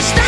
Stop!